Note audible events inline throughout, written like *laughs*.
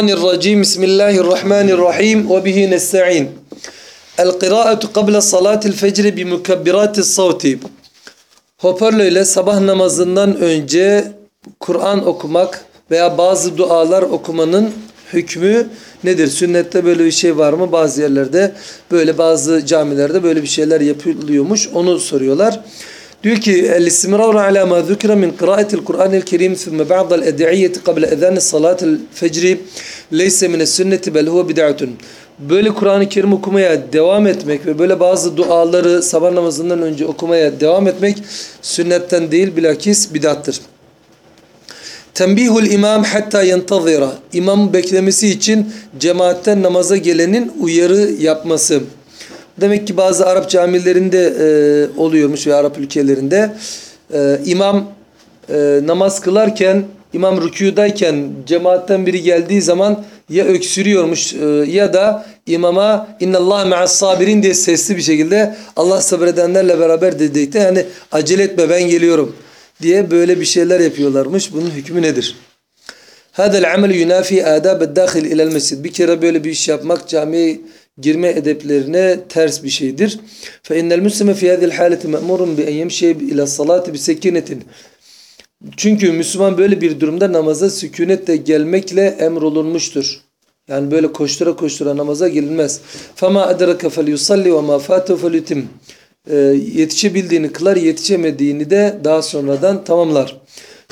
الرجيم بسم الله الرحمن الرحيم وبه نستعين القراءة قبل صلاة الفجر بمكبرات الصوت Hoparlörle sabah namazından önce Kur'an okumak veya bazı dualar okumanın hükmü nedir? Sünnette böyle bir şey var mı? Bazı yerlerde böyle bazı camilerde böyle bir şeyler yapılıyormuş. Onu soruyorlar. Diyor ki el-istimrar ala ma zukira min kıraatil Kur'anil Kerim thumme ba'dal ed'iyyeti qabla ezan salatil fecri leyse min sünneti bel huve bid'atun. Böyle Kur'an-ı Kerim okumaya devam etmek ve böyle bazı duaları sabah namazından önce okumaya devam etmek sünnetten değil bilakis bidattır. Tembihul imam hatta yentazira. İmam beklemesi için cemaatten namaza gelenin uyarı yapması. Demek ki bazı Arap camilerinde e, oluyormuş ve Arap ülkelerinde e, imam e, namaz kılarken imam rükudayken cemaatten biri geldiği zaman ya öksürüyormuş e, ya da imama innallah me'as sabirin diye sesli bir şekilde Allah sabredenlerle beraber dedikte yani acele etme ben geliyorum diye böyle bir şeyler yapıyorlarmış. Bunun hükmü nedir? Hadel amel yunafi adab dâhil ilel mescid. Bir kere böyle bir iş yapmak camiye girme edeplerine ters bir şeydir. Fe innel müslime fi hadhihi halati me'murun bi en yemşi ila salati bi sekinetin. Çünkü Müslüman böyle bir durumda namaza sükunetle gelmekle emrolunmuştur. Yani böyle koştura koştura namaza gelinmez. Fama edrake felyusalli ve ma fatu felyutim. Ee, yetişebildiğini kılar, yetişemediğini de daha sonradan tamamlar.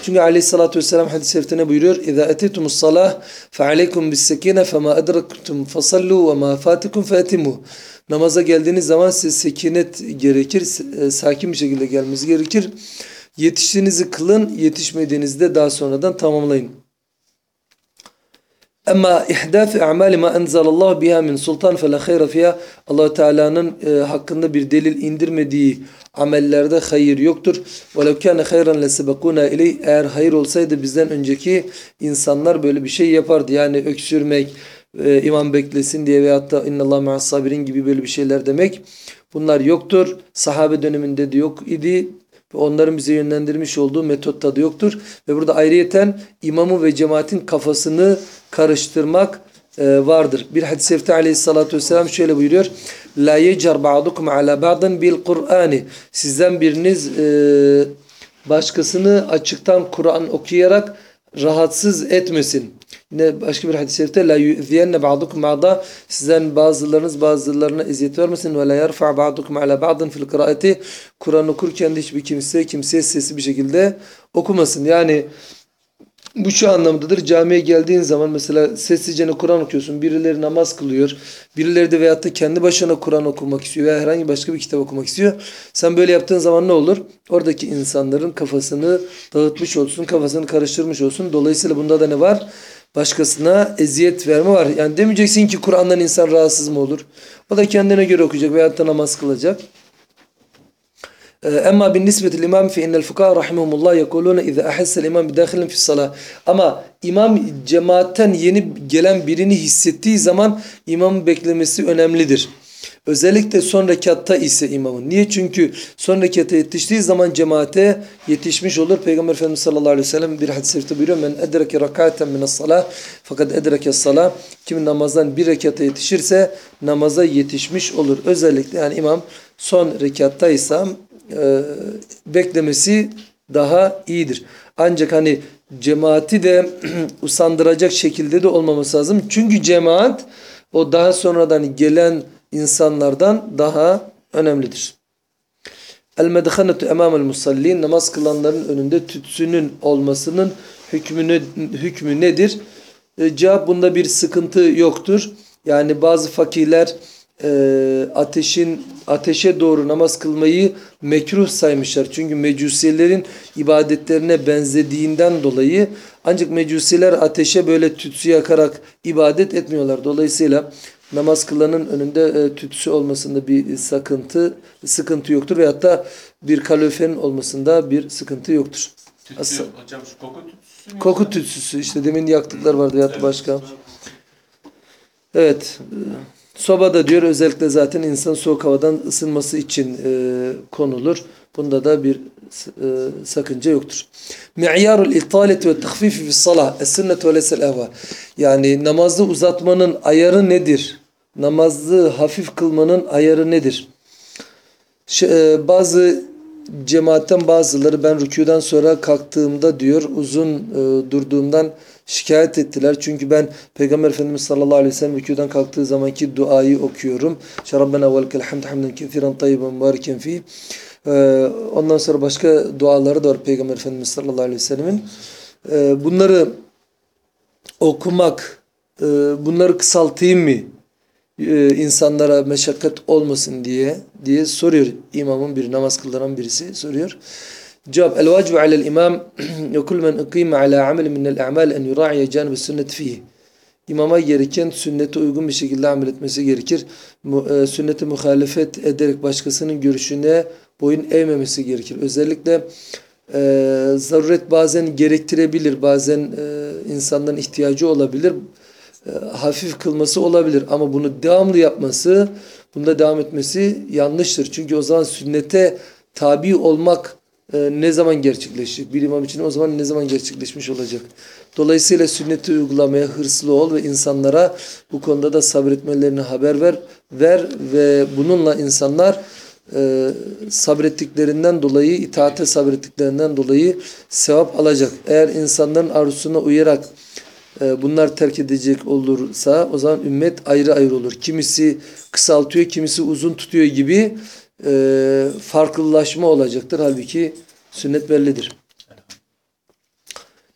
Çünkü aleyhissalatü vesselam hadis-i şerifte buyuruyor? اِذَا اَتِتُمُ الصَّلَاةِ فَعَلَيْكُمْ بِالسَّكِينَ فَمَا أَدْرَكْتُمْ فَصَلُّوا وَمَا فَاتِكُمْ فَاَتِمُوا Namaza geldiğiniz zaman size sekinet gerekir, sakin bir şekilde gelmeniz gerekir. Yetiştiğinizi kılın, yetişmediğinizde daha sonradan tamamlayın. Ama ihdath a'mal ma enzelallahu biha min sultan fela hayra fiha. Allah Teala'nın e, hakkında bir delil indirmediği amellerde hayır yoktur. Velev kana hayran lesebekuna iley. Eğer hayır olsaydı bizden önceki insanlar böyle bir şey yapardı. Yani öksürmek, e, imam beklesin diye veyahut da innallah ma'as sabirin gibi böyle bir şeyler demek. Bunlar yoktur. Sahabe döneminde de yok idi onların bize yönlendirmiş olduğu metotta da yoktur. Ve burada ayrıyeten imamı ve cemaatin kafasını karıştırmak e, vardır. Bir hadis-i şerifte aleyhissalatü vesselam şöyle buyuruyor. La yecer ba'dukum ala ba'dan bil Kur'ani. Sizden biriniz e, başkasını açıktan Kur'an okuyarak rahatsız etmesin. Yine başka bir hadis-i şerifte la yu'ziyenne ba'dukum ba'da sizden bazılarınız bazılarına eziyet vermesin ve la yerfa ba'dukum ala ba'din fil kıraati Kur'an okurken de hiçbir kimse kimseye sesli bir şekilde okumasın. Yani bu şu anlamdadır. Camiye geldiğin zaman mesela sessizce Kur'an okuyorsun. Birileri namaz kılıyor. Birileri de veyahut da kendi başına Kur'an okumak istiyor veya herhangi başka bir kitap okumak istiyor. Sen böyle yaptığın zaman ne olur? Oradaki insanların kafasını dağıtmış olsun, kafasını karıştırmış olsun. Dolayısıyla bunda da ne var? Başkasına eziyet verme var. Yani demeyeceksin ki Kur'an'dan insan rahatsız mı olur? O da kendine göre okuyacak veyahut da namaz kılacak. Ama بالنسبة الإمام فإن الفقهاء رحمهم الله يقولون إذا أحس الإمام بداخل في الصلاة ama imam cemaatten yeni gelen birini hissettiği zaman imamın beklemesi önemlidir. Özellikle son rekatta ise imamın. Niye? Çünkü son rekata yetiştiği zaman cemaate yetişmiş olur. Peygamber Efendimiz sallallahu aleyhi ve sellem bir hadis-i şerifte buyuruyor. Men edreke rakaten minas salah fakat edreke salah. Kim namazdan bir rekata yetişirse namaza yetişmiş olur. Özellikle yani imam son rekattaysa e, beklemesi daha iyidir. Ancak hani cemaati de *clears throat* usandıracak şekilde de olmaması lazım. Çünkü cemaat o daha sonradan gelen insanlardan daha önemlidir. El medhanetu emamel musallin namaz kılanların önünde tütsünün olmasının hükmünü, hükmü nedir? E, cevap bunda bir sıkıntı yoktur. Yani bazı fakirler e, ateşin ateşe doğru namaz kılmayı mekruh saymışlar. Çünkü mecusilerin ibadetlerine benzediğinden dolayı ancak mecusiler ateşe böyle tütsü yakarak ibadet etmiyorlar. Dolayısıyla namaz kılanın önünde e, tütsü olmasında bir sakıntı sıkıntı yoktur veyahut da bir kaloriferin olmasında bir sıkıntı yoktur. Tütsü, Asıl- hocam şu koku tütsüsü mü? Koku tütsüsü işte demin yaktıklar vardı veyahut da başka. Evet. Sobada diyor özellikle zaten insan soğuk havadan ısınması için e, konulur. Bunda da bir e, sakınca yoktur. Mi'yarul italeti ve tahfifi fi salah. Es-sünnet ve lesel. Yani namazı uzatmanın ayarı nedir? Namazı hafif kılmanın ayarı nedir? Ş- e, bazı cemaatten bazıları ben rükûden sonra kalktığımda diyor uzun e, durduğumdan şikayet ettiler. Çünkü ben Peygamber Efendimiz sallallahu aleyhi ve sellem rükûden kalktığı zamanki duayı okuyorum. Şerabbena ve lekel hamd hamden kethiren tayyiben mübareken fih. Ee, ondan sonra başka duaları da var Peygamber Efendimiz sallallahu aleyhi ve sellemin. Ee, bunları okumak, e, bunları kısaltayım mı? Ee, insanlara meşakkat olmasın diye diye soruyor imamın bir namaz kıldıran birisi soruyor. Cevap el vacibu alel imam *clears throat* ve kul men ukime ala amel min el a'mal en yura'iye canib sünnet fihi. İmama gereken sünnete uygun bir şekilde amel etmesi gerekir. E, sünnete muhalefet ederek başkasının görüşüne boyun eğmemesi gerekir. Özellikle e, zaruret bazen gerektirebilir, bazen e, insanların ihtiyacı olabilir. E, hafif kılması olabilir ama bunu devamlı yapması, bunda devam etmesi yanlıştır. Çünkü o zaman sünnete tabi olmak e, ne zaman gerçekleşecek? Bir imam için o zaman ne zaman gerçekleşmiş olacak? Dolayısıyla sünneti uygulamaya hırslı ol ve insanlara bu konuda da sabretmelerini haber ver. Ver ve bununla insanlar e, sabrettiklerinden dolayı, itaate sabrettiklerinden dolayı sevap alacak. Eğer insanların arzusuna uyarak e, bunlar terk edecek olursa o zaman ümmet ayrı ayrı olur. Kimisi kısaltıyor, kimisi uzun tutuyor gibi e, farklılaşma olacaktır. Halbuki sünnet bellidir.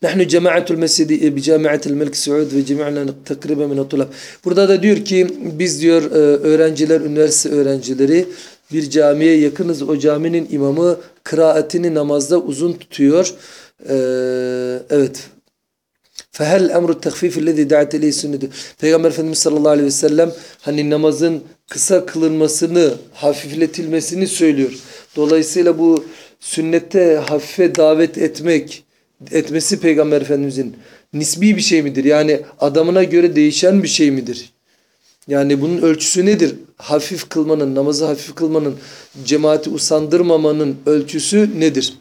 Nahnu cemaatul mescidi bi camiatil Melik Suud ve cemi'na takriben min tulab. Burada da diyor ki biz diyor e, öğrenciler, üniversite öğrencileri bir camiye yakınız. O caminin imamı kıraatini namazda uzun tutuyor. E, evet. Fehel emru tehfifi lezi da'at ileyhi sünneti. Peygamber Efendimiz sallallahu aleyhi ve sellem hani namazın kısa kılınmasını, hafifletilmesini söylüyor. Dolayısıyla bu sünnette hafife davet etmek, etmesi Peygamber Efendimizin nisbi bir şey midir? Yani adamına göre değişen bir şey midir? Yani bunun ölçüsü nedir? Hafif kılmanın, namazı hafif kılmanın, cemaati usandırmamanın ölçüsü nedir?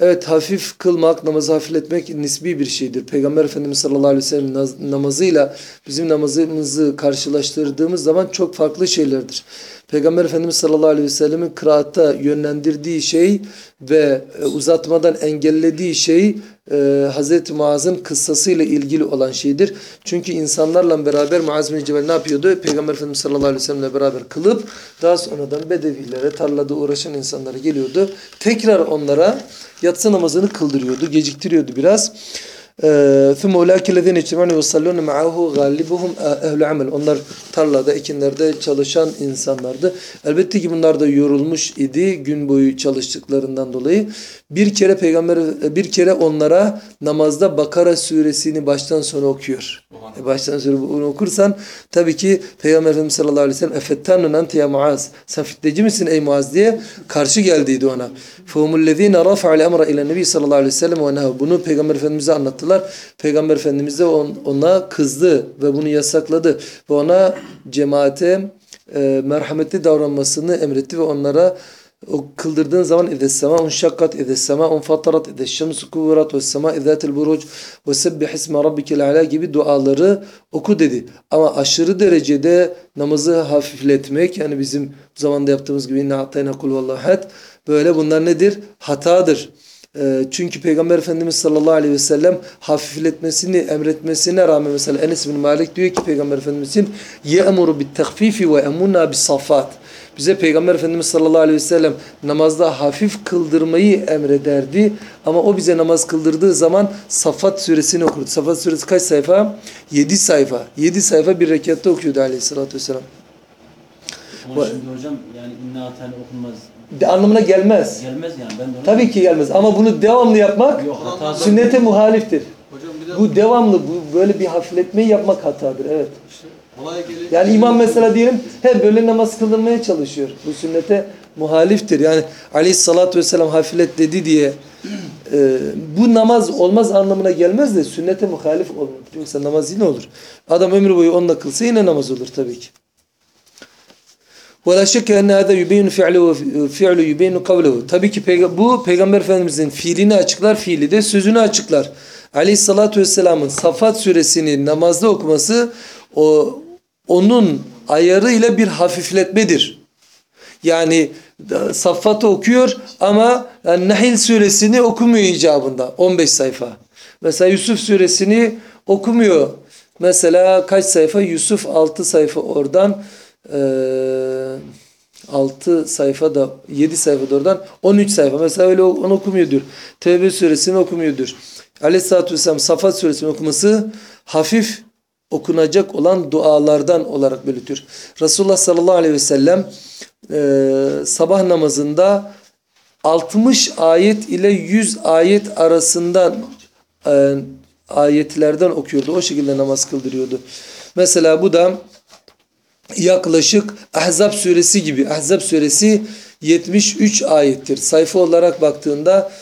Evet hafif kılmak, namazı hafifletmek nisbi bir şeydir. Peygamber Efendimiz sallallahu aleyhi ve sellem namazıyla bizim namazımızı karşılaştırdığımız zaman çok farklı şeylerdir. Peygamber Efendimiz sallallahu aleyhi ve sellemin kıraatta yönlendirdiği şey ve uzatmadan engellediği şey e, Hz. Muaz'ın kıssasıyla ilgili olan şeydir. Çünkü insanlarla beraber Muaz bin Cebel ne yapıyordu? Peygamber Efendimiz sallallahu aleyhi ve sellemle beraber kılıp daha sonradan bedevilere, tarlada uğraşan insanlara geliyordu. Tekrar onlara yatsı namazını kıldırıyordu, geciktiriyordu biraz. ثُمَّ اُولَٰئِكَ الَّذ۪ينَ اِجْتِمَعُونَ وَصَلُّونَ مَعَهُ غَالِبُهُمْ اَهْلُ عَمَلٍ Onlar tarlada, ekinlerde çalışan insanlardı. Elbette ki bunlar da yorulmuş idi gün boyu çalıştıklarından dolayı. Bir kere peygamber bir kere onlara namazda Bakara suresini baştan sona okuyor. E baştan sonra bunu okursan tabii ki Peygamber Efendimiz sallallahu aleyhi ve sellem efettanun ente ya Muaz sen fitneci misin ey Muaz diye karşı geldiydi ona. Fehumullezine rafa'al emra ila nebi sallallahu aleyhi ve sellem ve. Bunu Peygamber Efendimiz'e anlattılar. Peygamber Efendimiz de ona kızdı ve bunu yasakladı ve ona cemaate e, merhametli davranmasını emretti ve onlara o kıldırdığın zaman اِذَا السَّمَاءُ انشَقَّتْ اِذَا السَّمَاءُ انْفَطَرَتْ اِذَا الشَّمْسُ كُوِّرَتْ وَالسَّمَاءِ ذَاتِ الْبُرُوجِ وَسَبِّحِ اسْمَ رَبِّكَ الْعَلَى gibi duaları oku dedi. Ama aşırı derecede namazı hafifletmek yani bizim bu zamanda yaptığımız gibi اِنَّا عَطَيْنَا قُلْ وَاللّٰهَتْ böyle bunlar nedir? Hatadır. Çünkü Peygamber Efendimiz sallallahu aleyhi ve sellem hafifletmesini emretmesine rağmen mesela Enes bin Malik diyor ki Peygamber Efendimizin ye'muru bit tehfifi ve emunna bis safat. bize Peygamber Efendimiz sallallahu aleyhi ve sellem namazda hafif kıldırmayı emrederdi. Ama o bize namaz kıldırdığı zaman Safat suresini okurdu. Safat suresi kaç sayfa? 7 sayfa. 7 sayfa bir rekatta okuyordu aleyhissalatü vesselam. Ama şimdi hocam yani inna atane okunmaz. De anlamına gelmez. Gelmez yani ben de onu... Tabii ki gelmez ama bunu devamlı yapmak Yok sünnete muhaliftir. Hocam bir de Bu devamlı bu böyle bir hafifletmeyi yapmak hatadır. Evet. işte. Yani imam mesela diyelim hep böyle namaz kılınmaya çalışıyor. Bu sünnete muhaliftir. Yani aleyhissalatü vesselam hafiflet dedi diye e, bu namaz olmaz anlamına gelmez de sünnete muhalif olmalı. Yoksa namaz yine olur. Adam ömür boyu onunla kılsa yine namaz olur tabii ki. وَلَا شَكَّ اَنَّ هَذَا يُبَيْنُ فِعْلُهُ فِعْلُ يُبَيْنُ قَوْلُهُ Tabii ki peyga- bu Peygamber Efendimizin fiilini açıklar, fiili de sözünü açıklar. Aleyhissalatü Vesselam'ın Safat suresini namazda okuması o, onun ayarıyla bir hafifletmedir. Yani e, Saffat'ı okuyor ama yani Nahil suresini okumuyor icabında 15 sayfa. Mesela Yusuf suresini okumuyor. Mesela kaç sayfa? Yusuf 6 sayfa oradan eee 6 sayfa da 7 sayfa da oradan 13 sayfa. Mesela öyle onu okumuyor diyor. Tevbe suresini okumuyor. Aleyhisselatü Vesselam Safat suresini okuması hafif okunacak olan dualardan olarak belirtiyor. Resulullah sallallahu aleyhi ve sellem eee, sabah namazında 60 ayet ile 100 ayet arasından e, ayetlerden okuyordu. O şekilde namaz kıldırıyordu. Mesela bu da yaklaşık Ahzab suresi gibi. Ahzab suresi 73 ayettir. Sayfa olarak baktığında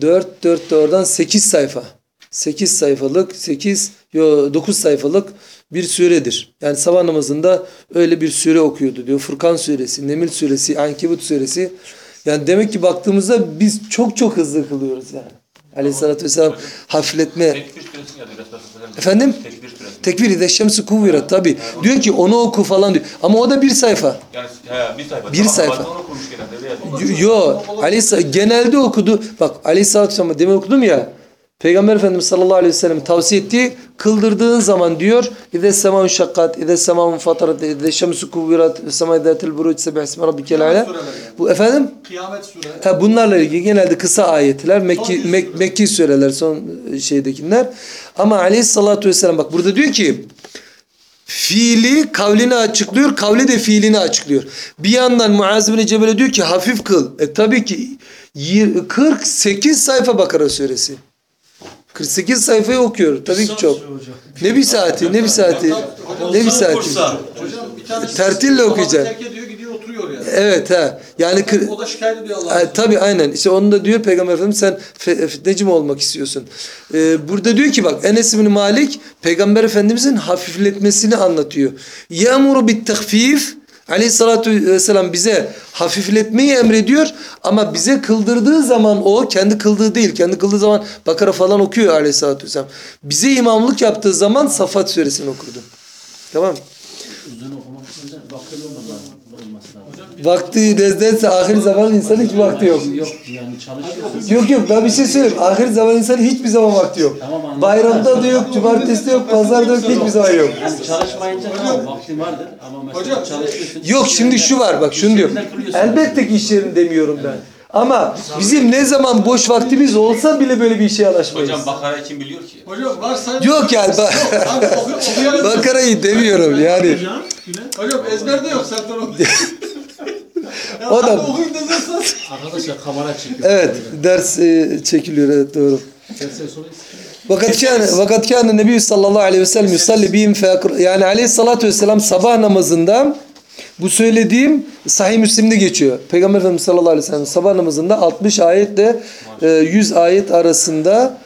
4 4 de oradan 8 sayfa. 8 sayfalık 8 yo 9 sayfalık bir suredir. Yani sabah namazında öyle bir sure okuyordu diyor. Furkan suresi, Nemil suresi, Ankebut suresi. Yani demek ki baktığımızda biz çok çok hızlı kılıyoruz yani. Aleyhissalatü vesselam hafifletme. Tekbir süresi geldi Resulullah sallallahu aleyhi ve sellem. Efendim? Tekbir süresi. Tekbir ide şemsi kuvvirat tabi. Diyor ki onu oku falan diyor. Ama o da bir sayfa. Yani he, bir sayfa. Bir Sabah sayfa. Onu okumuş genelde. Yo, genelde okudu. Bak Aleyhisselatü Vesselam demin okudum ya. Peygamber Efendimiz sallallahu aleyhi ve sellem tavsiye ettiği kıldırdığın zaman diyor İze semâun şakkat, İze semâun fatarat, İze şemsu kuvvirat, Sema idatil buruc, Sebih ismi rabbikel ala. Bu efendim? Kıyamet sure. Ha, bunlarla ilgili genelde kısa ayetler, Mekki, Mek- Mekki süreler, son e, şeydekiler. Ama aleyhissalatü vesselam bak burada diyor ki fiili kavlini açıklıyor, kavli de fiilini açıklıyor. Bir yandan Muaz bin Cebel'e diyor ki hafif kıl. E tabii ki yir- 48 sayfa Bakara suresi. 48 sayfayı okuyor. Tabii ki çok. Ne bir saati, ne bir saati, ne bir saati. Hocam bir tanesi Tertille yani. Evet ha. Yani kır- O da şikayet ediyor Allah'a. e, tabii aynen. İşte onu da diyor Peygamber Efendimiz sen fitneci mi olmak istiyorsun? E, burada diyor ki bak Enes bin Malik Peygamber Efendimizin hafifletmesini anlatıyor. Ya'muru bit tehfif Aleyhissalatü vesselam bize hafifletmeyi emrediyor ama bize kıldırdığı zaman o kendi kıldığı değil. Kendi kıldığı zaman Bakara falan okuyor aleyhissalatü vesselam. Bize imamlık yaptığı zaman Safat suresini okurdu. Tamam mı? Uzun okumak için de lazım. Vakti nezdeyse ahir zaman insan hiç vakti yok. Yok yani çalışıyorsun. Yok yok ben bir şey söyleyeyim. Ahir zaman insan hiçbir zaman vakti yok. Tamam, anladım. Bayramda da yok, cumartesi de yok, pazarda yok, hiçbir zaman yok. Yani çalışmayınca tamam vaktin vardır ama mesela Hocam, çalışıyorsun. Yok şimdi şu var bak şunu diyorum. Elbette ki iş yerim demiyorum ben. Ama bizim ne zaman boş vaktimiz olsa bile böyle bir işe yanaşmayız. Hocam Bakara kim biliyor ki? Hocam varsa... Yok yani bak. Bakarayı demiyorum yani. Hocam ezberde yok zaten o. *laughs* ya O da- okuyun desen Arkadaşlar kamera çekiyor. Evet ders e, çekiliyor evet doğru. Dersen sonra Vakat kâne vakat kâne Nebi sallallahu aleyhi ve sellem yusalli bihim fe yani aleyhissalatü vesselam sabah namazında bu söylediğim sahih Müslim'de geçiyor. Peygamber Efendimiz sallallahu aleyhi ve sellem sabah namazında 60 ayetle e, 100 ayet arasında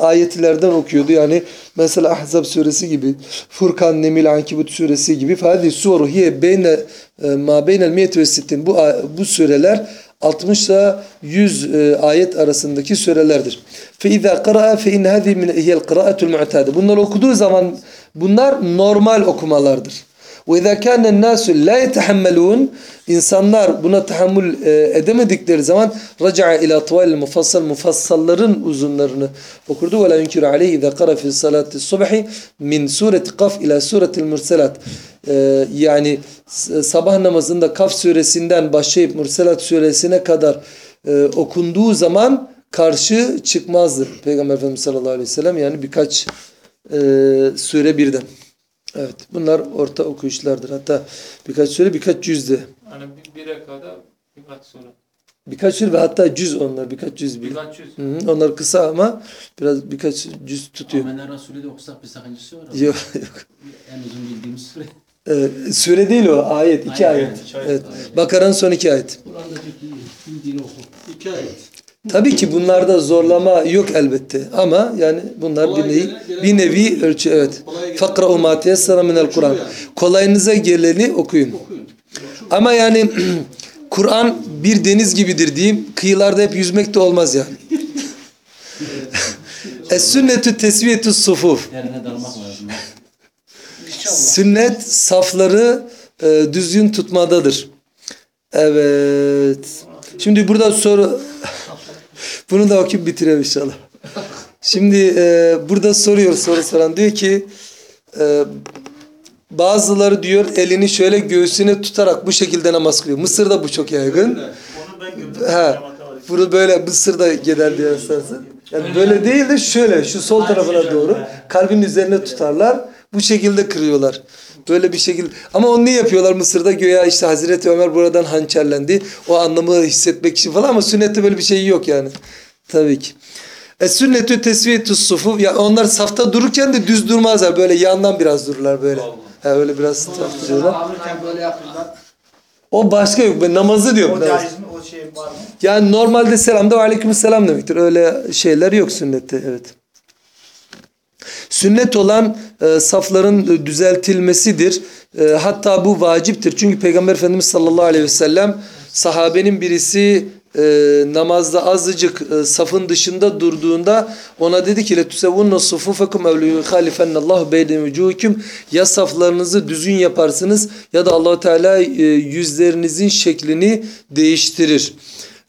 ayetlerden okuyordu. Yani mesela Ahzab suresi gibi, Furkan, Nemil, Ankibut suresi gibi. Fadi suru hiye beyne e, ma beynel miyet ve sittin. Bu, bu sureler 60 ile 100 e, ayet arasındaki sürelerdir. Fe izâ kıra'a fe inne hâzî min hiyel kıra'atul mu'tâde. Bunları okuduğu zaman bunlar normal okumalardır. وَاِذَا كَانَ النَّاسُ لَا يَتَحَمَّلُونَ İnsanlar buna tahammül e, edemedikleri zaman رَجَعَ اِلَى طُوَالِ الْمُفَصَّلِ Mufassalların uzunlarını okurdu. وَلَا يُنْكِرُ عَلَيْهِ اِذَا قَرَ فِي صَلَاةِ الصُّبْحِ مِنْ سُورَةِ قَفْ اِلَى سُورَةِ الْمُرْسَلَاتِ Ee, yani s- sabah namazında Kaf suresinden başlayıp Murselat suresine kadar e, okunduğu zaman karşı çıkmazdı Peygamber Efendimiz sallallahu aleyhi ve sellem yani birkaç e, sure birden. Evet bunlar orta okuyuşlardır. Hatta birkaç sure birkaç cüzde. Hani bir, bir rekada birkaç soru. Birkaç sure ve hatta cüz onlar birkaç cüz bir. Birkaç yüz. Hı hı, Onlar kısa ama biraz birkaç cüz tutuyor. Amener Resulü de okusak bir sakıncası var ama Yok yok. en uzun bildiğimiz süre. Ee, sure değil o ayet. iki Ayet, ayet. ayet. Evet. Bakara'nın son iki ayet. Kur'an'daki bildiğini oku. İki ayet. Tabii ki bunlarda zorlama yok elbette ama yani bunlar bir nevi, gelen- bir nevi ölçü evet. Fakra'u ma teyassara minel Kur'an. yani. Kolayınıza geleni okuyun. Okuyun. Ama yani *clears throat* Kur'an bir deniz gibidir diyeyim. Kıyılarda hep yüzmek de olmaz yani. *laughs* Es-sünnetü tesviyetü sufuf. Sünnet safları e, düzgün tutmadadır. Evet. Şimdi burada soru bunu da okuyup bitirelim inşallah. Şimdi e, burada soruyor soru soran diyor ki e, bazıları diyor elini şöyle göğsüne tutarak bu şekilde namaz kılıyor. Mısır'da bu çok yaygın. Ha, bunu böyle Mısır'da gider diye istersen. Yani böyle değil de şöyle şu sol tarafına doğru kalbin üzerine tutarlar. Bu şekilde kırıyorlar. Böyle bir şekilde. Ama onu niye yapıyorlar Mısır'da? Göya işte Hazreti Ömer buradan hançerlendi. O anlamı hissetmek için falan ama sünnette böyle bir şey yok yani. Tabii ki. Es sünnetü tesviyetü sufu. Ya onlar safta dururken de düz durmazlar. Böyle yandan biraz dururlar böyle. Ha öyle biraz tartışıyorlar. O başka yok. Ben namazı diyorum. O caiz mi? O şey var mı? Yani normalde selamda aleyküm selam demektir. Öyle şeyler yok sünnette. Evet. Sünnet olan e, safların düzeltilmesidir. E, hatta bu vaciptir. Çünkü Peygamber Efendimiz sallallahu aleyhi ve sellem sahabenin birisi e, namazda azıcık e, safın dışında durduğunda ona dedi ki letusevvunna sufufekum ev liyuhalifennallahu beyne vucuhikum ya saflarınızı düzgün yaparsınız ya da Allahu Teala e, yüzlerinizin şeklini değiştirir.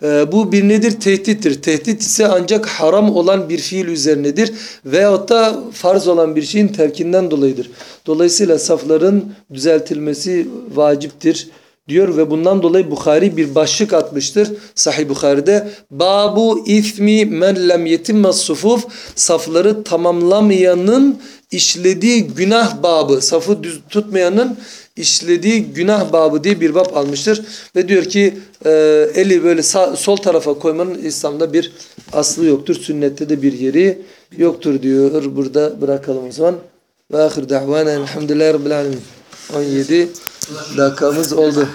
Ee, bu bir nedir? Tehdittir. Tehdit ise ancak haram olan bir fiil üzerinedir. Veyahut da farz olan bir şeyin terkinden dolayıdır. Dolayısıyla safların düzeltilmesi vaciptir diyor ve bundan dolayı Bukhari bir başlık atmıştır Sahih Bukhari'de. Babu ismi men lem yetimme sufuf safları tamamlamayanın işlediği günah babı. Safı düz tutmayanın işlediği günah babı diye bir bab almıştır. Ve diyor ki e, eli böyle sağ, sol tarafa koymanın İslam'da bir aslı yoktur. Sünnette de bir yeri yoktur diyor. Burada bırakalım o zaman. Ve ahir da'vana elhamdülillahi rabbil alemin. 17 dakikamız oldu.